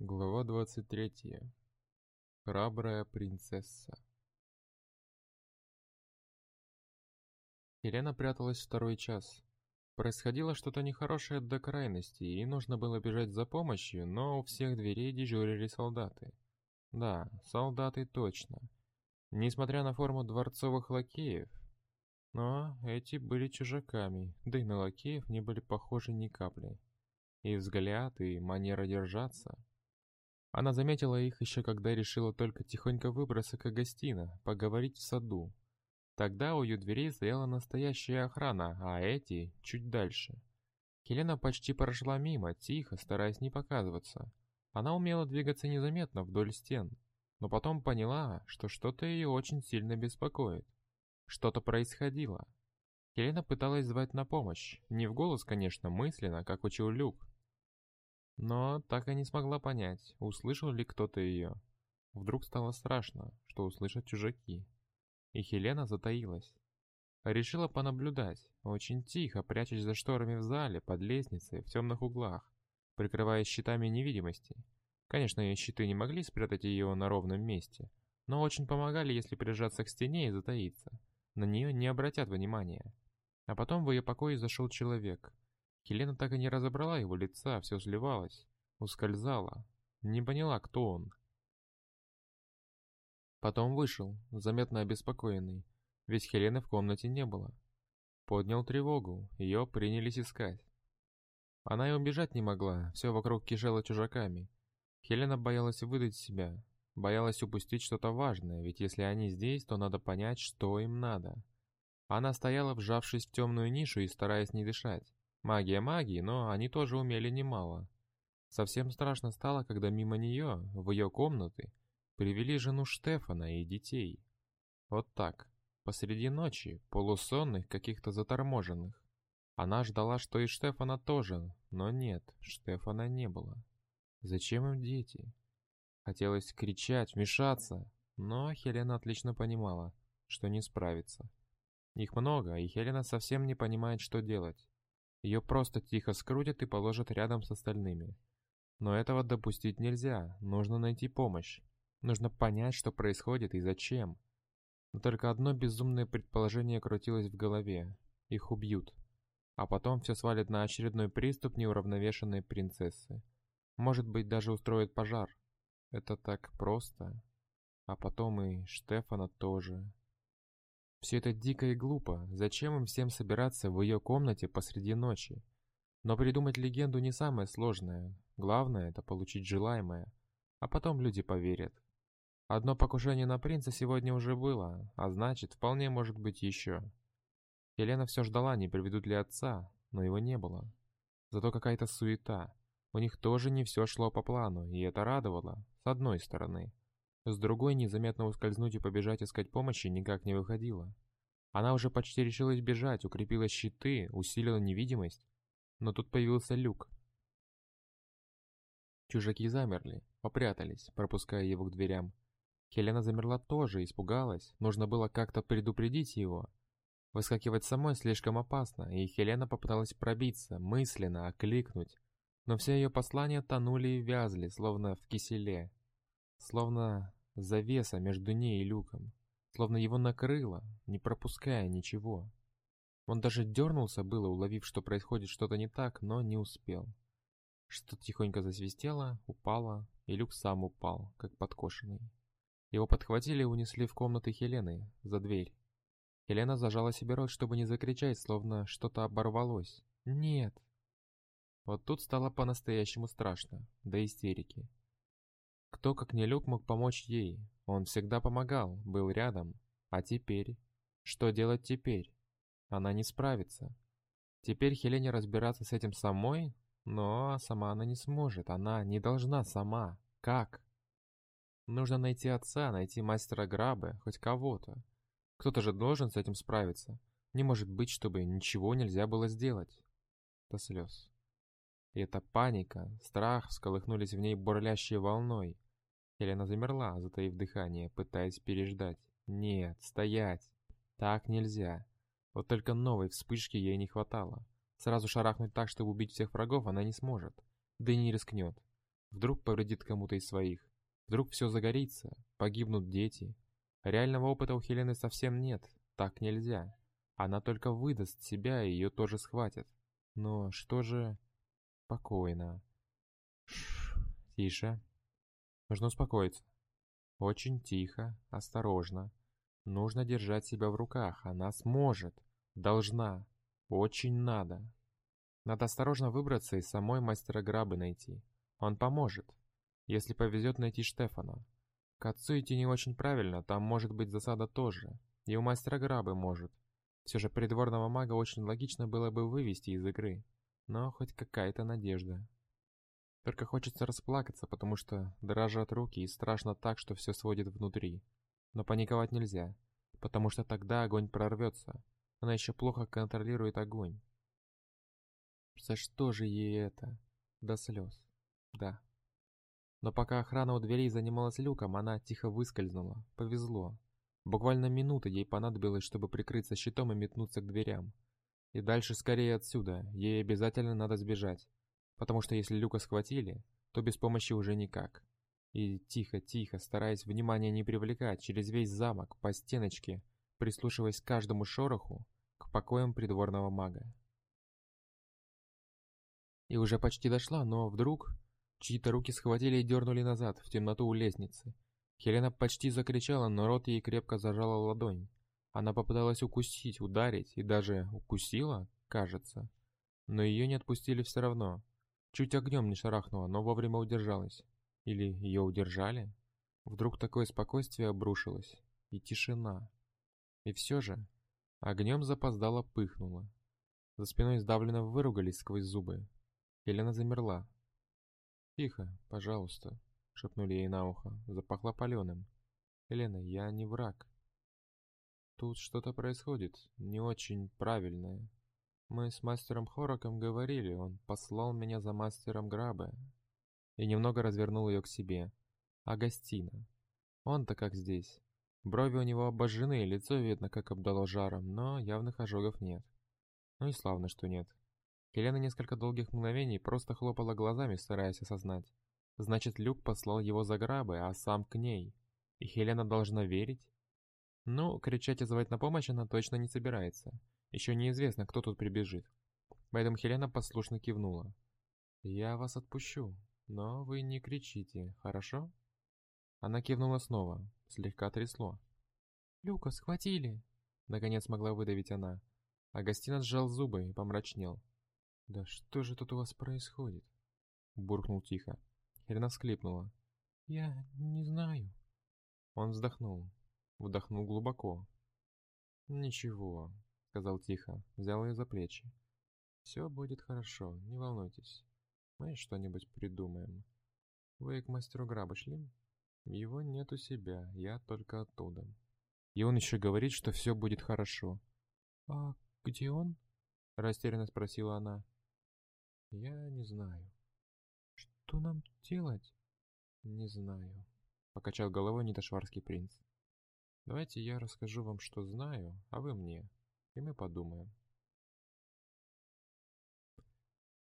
Глава 23. Храбрая принцесса. Елена пряталась второй час. Происходило что-то нехорошее до крайности, и нужно было бежать за помощью, но у всех дверей дежурили солдаты. Да, солдаты точно. Несмотря на форму дворцовых лакеев. Но эти были чужаками, да и на лакеев не были похожи ни капли. И взгляд, и манера держаться – она заметила их еще когда решила только тихонько выбраться к гостиной, поговорить в саду. Тогда у ее дверей стояла настоящая охрана, а эти чуть дальше. Хелена почти прошла мимо, тихо, стараясь не показываться. Она умела двигаться незаметно вдоль стен, но потом поняла, что что-то ее очень сильно беспокоит. Что-то происходило. Хелена пыталась звать на помощь, не в голос, конечно, мысленно, как учил Люк, но так и не смогла понять, услышал ли кто-то ее. Вдруг стало страшно, что услышат чужаки. И Хелена затаилась. Решила понаблюдать, очень тихо, прячась за шторами в зале, под лестницей, в темных углах, прикрываясь щитами невидимости. Конечно, ее щиты не могли спрятать ее на ровном месте, но очень помогали, если прижаться к стене и затаиться. На нее не обратят внимания. А потом в ее покое зашел человек, Хелена так и не разобрала его лица, все сливалось, ускользало, не поняла, кто он. Потом вышел, заметно обеспокоенный, ведь Хелены в комнате не было. Поднял тревогу, ее принялись искать. Она и убежать не могла, все вокруг кишело чужаками. Хелена боялась выдать себя, боялась упустить что-то важное, ведь если они здесь, то надо понять, что им надо. Она стояла, вжавшись в темную нишу и стараясь не дышать. Магия магии, но они тоже умели немало. Совсем страшно стало, когда мимо нее, в ее комнаты, привели жену Штефана и детей. Вот так, посреди ночи, полусонных, каких-то заторможенных. Она ждала, что и Штефана тоже, но нет, Штефана не было. Зачем им дети? Хотелось кричать, вмешаться, но Хелена отлично понимала, что не справится. Их много, и Хелена совсем не понимает, что делать. Ее просто тихо скрутят и положат рядом с остальными. Но этого допустить нельзя, нужно найти помощь. Нужно понять, что происходит и зачем. Но только одно безумное предположение крутилось в голове. Их убьют. А потом все свалит на очередной приступ неуравновешенной принцессы. Может быть, даже устроит пожар. Это так просто. А потом и Штефана тоже. Все это дико и глупо. Зачем им всем собираться в ее комнате посреди ночи? Но придумать легенду не самое сложное. Главное – это получить желаемое. А потом люди поверят. Одно покушение на принца сегодня уже было, а значит, вполне может быть еще. Елена все ждала, не приведут ли отца, но его не было. Зато какая-то суета. У них тоже не все шло по плану, и это радовало, с одной стороны. С другой, незаметно ускользнуть и побежать искать помощи никак не выходило. Она уже почти решилась бежать, укрепила щиты, усилила невидимость. Но тут появился люк. Чужаки замерли, попрятались, пропуская его к дверям. Хелена замерла тоже, испугалась. Нужно было как-то предупредить его. Выскакивать самой слишком опасно, и Хелена попыталась пробиться, мысленно окликнуть. Но все ее послания тонули и вязли, словно в киселе. Словно завеса между ней и люком, словно его накрыло, не пропуская ничего. Он даже дернулся было, уловив, что происходит что-то не так, но не успел. Что-то тихонько засвистело, упало, и люк сам упал, как подкошенный. Его подхватили и унесли в комнаты Хелены, за дверь. Хелена зажала себе рот, чтобы не закричать, словно что-то оборвалось. «Нет!» Вот тут стало по-настоящему страшно, до истерики. Кто, как не Люк, мог помочь ей? Он всегда помогал, был рядом. А теперь? Что делать теперь? Она не справится. Теперь Хелене разбираться с этим самой? Но сама она не сможет, она не должна сама. Как? Нужно найти отца, найти мастера Грабы, хоть кого-то. Кто-то же должен с этим справиться. Не может быть, чтобы ничего нельзя было сделать. До слез. И эта паника, страх всколыхнулись в ней бурлящей волной. Елена замерла, затаив дыхание, пытаясь переждать. Нет, стоять. Так нельзя. Вот только новой вспышки ей не хватало. Сразу шарахнуть так, чтобы убить всех врагов, она не сможет. Да и не рискнет. Вдруг повредит кому-то из своих. Вдруг все загорится, погибнут дети. Реального опыта у Хелены совсем нет, так нельзя. Она только выдаст себя, и ее тоже схватят. Но что же... Спокойно. Шш, тише. Нужно успокоиться. Очень тихо, осторожно. Нужно держать себя в руках. Она сможет. Должна. Очень надо. Надо осторожно выбраться и самой мастера Грабы найти. Он поможет. Если повезет найти Штефана. К отцу идти не очень правильно, там может быть засада тоже. И у мастера Грабы может. Все же придворного мага очень логично было бы вывести из игры. Но хоть какая-то надежда. Только хочется расплакаться, потому что дрожат руки и страшно так, что все сводит внутри. Но паниковать нельзя, потому что тогда огонь прорвется. Она еще плохо контролирует огонь. За что же ей это? До слез. Да. Но пока охрана у дверей занималась люком, она тихо выскользнула. Повезло. Буквально минута ей понадобилось, чтобы прикрыться щитом и метнуться к дверям. И дальше скорее отсюда, ей обязательно надо сбежать. Потому что если Люка схватили, то без помощи уже никак. И тихо-тихо, стараясь внимания не привлекать, через весь замок, по стеночке, прислушиваясь к каждому шороху, к покоям придворного мага. И уже почти дошла, но вдруг чьи-то руки схватили и дернули назад, в темноту у лестницы. Хелена почти закричала, но рот ей крепко зажала ладонь. Она попыталась укусить, ударить и даже укусила, кажется. Но ее не отпустили все равно. Чуть огнем не шарахнула, но вовремя удержалась. Или ее удержали? Вдруг такое спокойствие обрушилось. И тишина. И все же, огнем запоздало пыхнуло. За спиной сдавленно выругались сквозь зубы. Елена замерла. «Тихо, пожалуйста», — шепнули ей на ухо. Запахло паленым. «Елена, я не враг. Тут что-то происходит, не очень правильное. Мы с мастером Хороком говорили, он послал меня за мастером Грабе. И немного развернул ее к себе. Агастина. Он-то как здесь. Брови у него обожжены, лицо видно, как обдало жаром, но явных ожогов нет. Ну и славно, что нет. Хелена несколько долгих мгновений просто хлопала глазами, стараясь осознать. Значит, Люк послал его за Грабы, а сам к ней. И Хелена должна верить? Ну, кричать и звать на помощь она точно не собирается. Еще неизвестно, кто тут прибежит. Поэтому Хелена послушно кивнула. «Я вас отпущу, но вы не кричите, хорошо?» Она кивнула снова, слегка трясло. «Люка, схватили!» Наконец могла выдавить она. Агастина сжал зубы и помрачнел. «Да что же тут у вас происходит?» Буркнул тихо. Хелена всклипнула. «Я не знаю». Он вздохнул. Вдохнул глубоко. «Ничего, сказал тихо, взял ее за плечи. «Все будет хорошо, не волнуйтесь. Мы что-нибудь придумаем. Вы к мастеру Граба шли? Его нет у себя, я только оттуда. И он еще говорит, что все будет хорошо». «А где он?» — растерянно спросила она. «Я не знаю». «Что нам делать?» «Не знаю», — покачал головой Нитошварский принц. «Давайте я расскажу вам, что знаю, а вы мне и мы подумаем.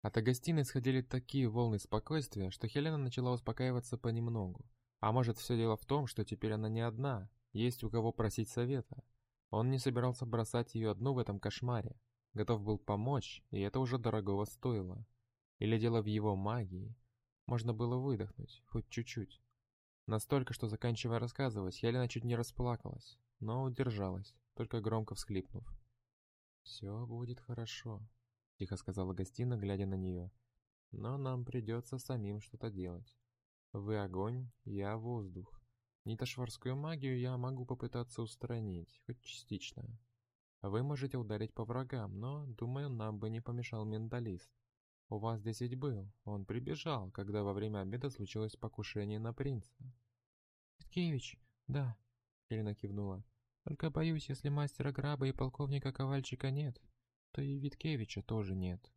От Агастины исходили такие волны спокойствия, что Хелена начала успокаиваться понемногу. А может, все дело в том, что теперь она не одна, есть у кого просить совета. Он не собирался бросать ее одну в этом кошмаре, готов был помочь, и это уже дорогого стоило. Или дело в его магии. Можно было выдохнуть, хоть чуть-чуть. Настолько, что заканчивая рассказывать, Хелена чуть не расплакалась, но удержалась, только громко всхлипнув. «Все будет хорошо», — тихо сказала Гостина, глядя на нее. «Но нам придется самим что-то делать. Вы огонь, я воздух. Нитошварскую магию я могу попытаться устранить, хоть частично. Вы можете ударить по врагам, но, думаю, нам бы не помешал менталист. У вас ведь был, он прибежал, когда во время обеда случилось покушение на принца». «Виткевич, да», — Елена кивнула. Только боюсь, если мастера Граба и полковника Ковальчика нет, то и Виткевича тоже нет.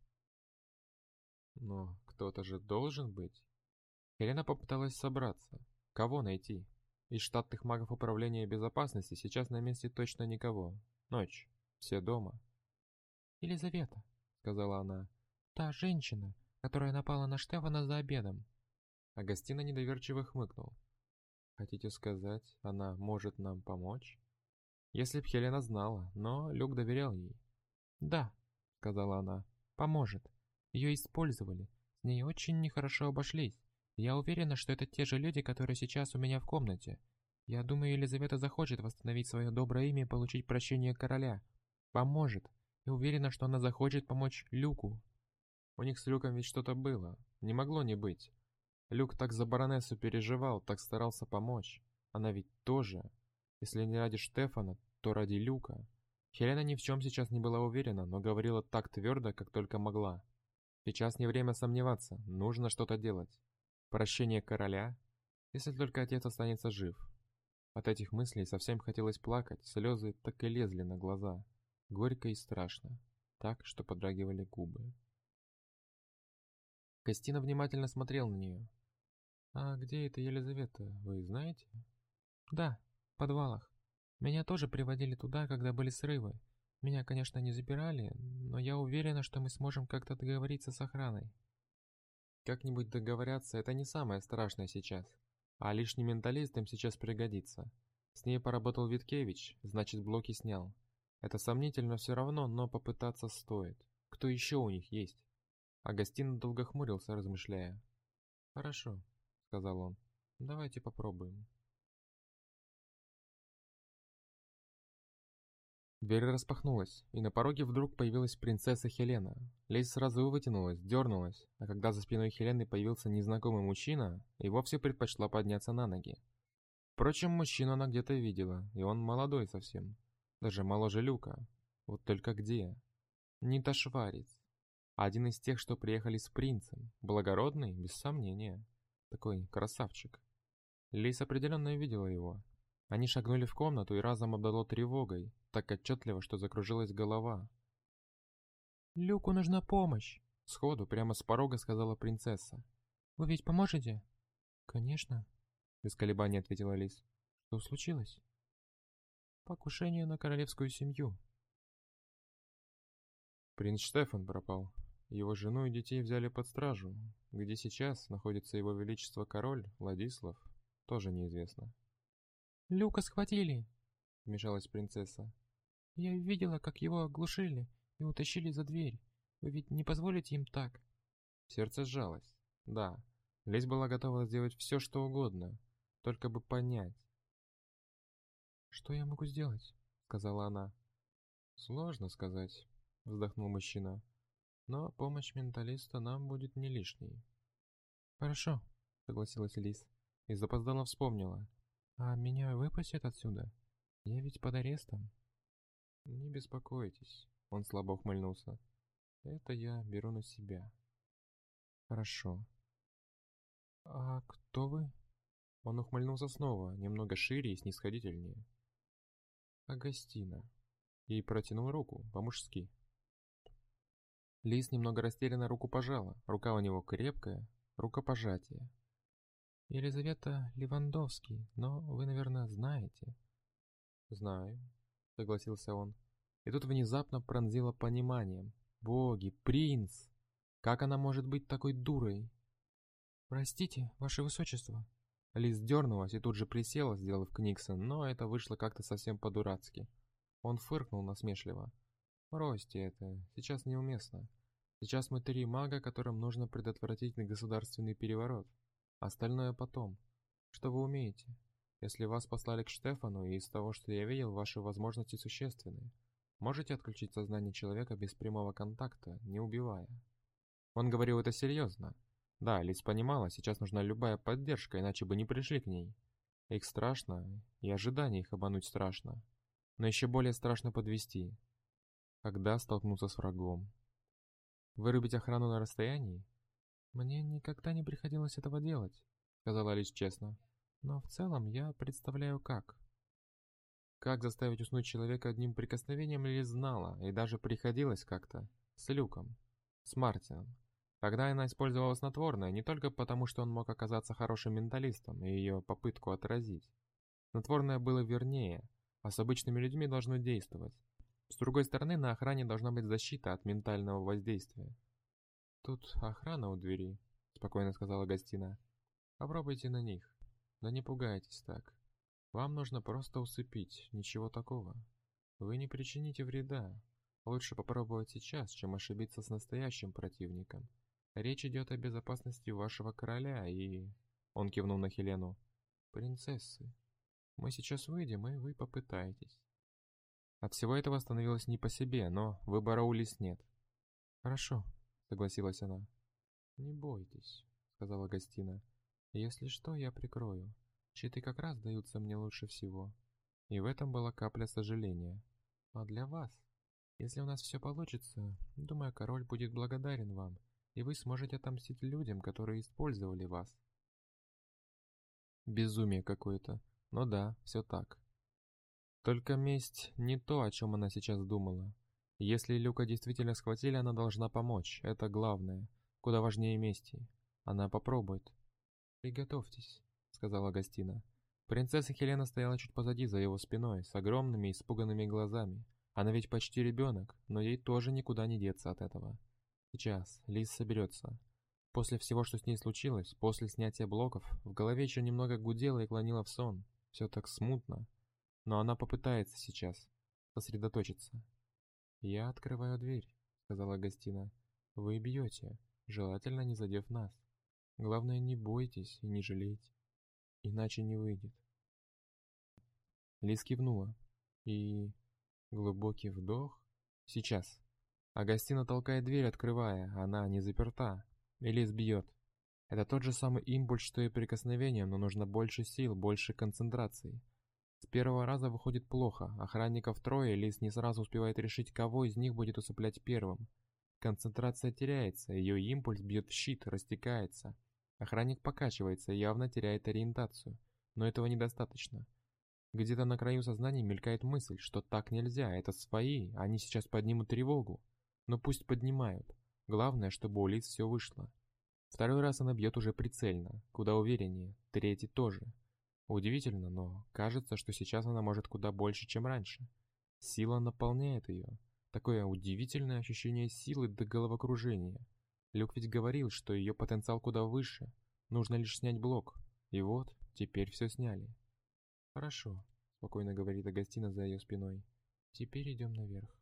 Но кто-то же должен быть. Елена попыталась собраться. Кого найти? Из штатных магов управления безопасности сейчас на месте точно никого. Ночь. Все дома. «Елизавета», — сказала она, — «та женщина, которая напала на Штефана за обедом». Агастина недоверчиво хмыкнул. «Хотите сказать, она может нам помочь?» Если б Хелена знала, но Люк доверял ей. «Да», — сказала она, — «поможет. Ее использовали. С ней очень нехорошо обошлись. Я уверена, что это те же люди, которые сейчас у меня в комнате. Я думаю, Елизавета захочет восстановить свое доброе имя и получить прощение короля. Поможет. И уверена, что она захочет помочь Люку. У них с Люком ведь что-то было. Не могло не быть. Люк так за баронессу переживал, так старался помочь. Она ведь тоже. Если не ради Штефана, то ради Люка. Хелена ни в чем сейчас не была уверена, но говорила так твердо, как только могла. Сейчас не время сомневаться, нужно что-то делать. Прощение короля, если только отец останется жив. От этих мыслей совсем хотелось плакать, слезы так и лезли на глаза. Горько и страшно, так, что подрагивали губы. Костина внимательно смотрел на нее. «А где это Елизавета, вы знаете?» «Да, в подвалах. Меня тоже приводили туда, когда были срывы. Меня, конечно, не запирали, но я уверена, что мы сможем как-то договориться с охраной. Как-нибудь договорятся – это не самое страшное сейчас. А лишний менталист им сейчас пригодится. С ней поработал Виткевич, значит блоки снял. Это сомнительно все равно, но попытаться стоит. Кто еще у них есть? Агастин долго хмурился, размышляя. «Хорошо», — сказал он. «Давайте попробуем». Дверь распахнулась, и на пороге вдруг появилась принцесса Хелена. Лесть сразу вытянулась, дернулась, а когда за спиной Хелены появился незнакомый мужчина, и вовсе предпочла подняться на ноги. Впрочем, мужчину она где-то видела, и он молодой совсем. Даже моложе Люка. Вот только где? Не Ташварец. Один из тех, что приехали с принцем. Благородный, без сомнения. Такой красавчик. Лейс определенно видела его, они шагнули в комнату и разом обдало тревогой, так отчетливо, что закружилась голова. «Люку нужна помощь!» — сходу, прямо с порога сказала принцесса. «Вы ведь поможете?» «Конечно», — без колебаний ответила Лис. «Что случилось?» «Покушение на королевскую семью». Принц Штефан пропал. Его жену и детей взяли под стражу. Где сейчас находится его величество король, Владислав, тоже неизвестно. «Люка схватили!» — вмешалась принцесса. «Я видела, как его оглушили и утащили за дверь. Вы ведь не позволите им так?» Сердце сжалось. Да, Лесь была готова сделать все, что угодно, только бы понять. «Что я могу сделать?» — сказала она. «Сложно сказать», — вздохнул мужчина. «Но помощь менталиста нам будет не лишней». «Хорошо», — согласилась Лис и запоздала вспомнила. «А меня выпустят отсюда? Я ведь под арестом». «Не беспокойтесь», — он слабо ухмыльнулся. «Это я беру на себя». «Хорошо». «А кто вы?» Он ухмыльнулся снова, немного шире и снисходительнее. «Агастина». Ей протянул руку, по-мужски. Лис немного растерянно руку пожала. Рука у него крепкая, рукопожатие. Елизавета Левандовский, но вы, наверное, знаете. Знаю, согласился он. И тут внезапно пронзило пониманием. Боги, принц! Как она может быть такой дурой? Простите, ваше высочество. Лиз дернулась и тут же присела, сделав Книксон, но это вышло как-то совсем по-дурацки. Он фыркнул насмешливо. «Бросьте это, сейчас неуместно. Сейчас мы три мага, которым нужно предотвратить государственный переворот. Остальное потом. Что вы умеете? Если вас послали к Штефану, и из того, что я видел, ваши возможности существенны. Можете отключить сознание человека без прямого контакта, не убивая. Он говорил это серьезно. Да, Лиз понимала, сейчас нужна любая поддержка, иначе бы не пришли к ней. Их страшно, и ожидание их обмануть страшно. Но еще более страшно подвести. Когда столкнуться с врагом. Вырубить охрану на расстоянии? «Мне никогда не приходилось этого делать», — сказала Алис честно. «Но в целом я представляю как». Как заставить уснуть человека одним прикосновением Лили знала, и даже приходилось как-то. С Люком. С Мартином. Когда она использовала снотворное, не только потому, что он мог оказаться хорошим менталистом и ее попытку отразить. Снотворное было вернее, а с обычными людьми должно действовать. С другой стороны, на охране должна быть защита от ментального воздействия. «Тут охрана у двери», — спокойно сказала Гостина. Попробуйте на них. Да не пугайтесь так. Вам нужно просто усыпить, ничего такого. Вы не причините вреда. Лучше попробовать сейчас, чем ошибиться с настоящим противником. Речь идет о безопасности вашего короля и... Он кивнул на Хелену. Принцессы. Мы сейчас выйдем, и вы попытаетесь. От всего этого становилось не по себе, но выбора у Лис нет. «Хорошо», — согласилась она. «Не бойтесь», — сказала Гостина. «Если что, я прикрою. Щиты как раз даются мне лучше всего». И в этом была капля сожаления. «А для вас? Если у нас все получится, думаю, король будет благодарен вам, и вы сможете отомстить людям, которые использовали вас». Безумие какое-то. Но да, все так. Только месть не то, о чем она сейчас думала. Если Люка действительно схватили, она должна помочь. Это главное. Куда важнее мести. Она попробует. «Приготовьтесь», — сказала Гостина. Принцесса Хелена стояла чуть позади, за его спиной, с огромными испуганными глазами. Она ведь почти ребенок, но ей тоже никуда не деться от этого. Сейчас Лис соберется. После всего, что с ней случилось, после снятия блоков, в голове еще немного гудело и клонило в сон. Все так смутно. Но она попытается сейчас сосредоточиться. «Я открываю дверь», — сказала Гостина. «Вы бьете, желательно не задев нас. Главное, не бойтесь и не жалейте, иначе не выйдет». Лис кивнула. И... Глубокий вдох. Сейчас. Агастина толкает дверь, открывая. Она не заперта. Элис бьет. Это тот же самый импульс, что и прикосновением, но нужно больше сил, больше концентрации. С первого раза выходит плохо, охранников трое, Лис не сразу успевает решить, кого из них будет усыплять первым. Концентрация теряется, ее импульс бьет в щит, растекается. Охранник покачивается явно теряет ориентацию, но этого недостаточно. Где-то на краю сознания мелькает мысль, что так нельзя, это свои, они сейчас поднимут тревогу. Но пусть поднимают. Главное, чтобы у Лиз все вышло. Второй раз она бьет уже прицельно, куда увереннее, третий тоже. Удивительно, но кажется, что сейчас она может куда больше, чем раньше. Сила наполняет ее. Такое удивительное ощущение силы до головокружения. Люк ведь говорил, что ее потенциал куда выше. Нужно лишь снять блок. И вот, теперь все сняли. «Хорошо», — спокойно говорит Агастина за ее спиной. «Теперь идем наверх».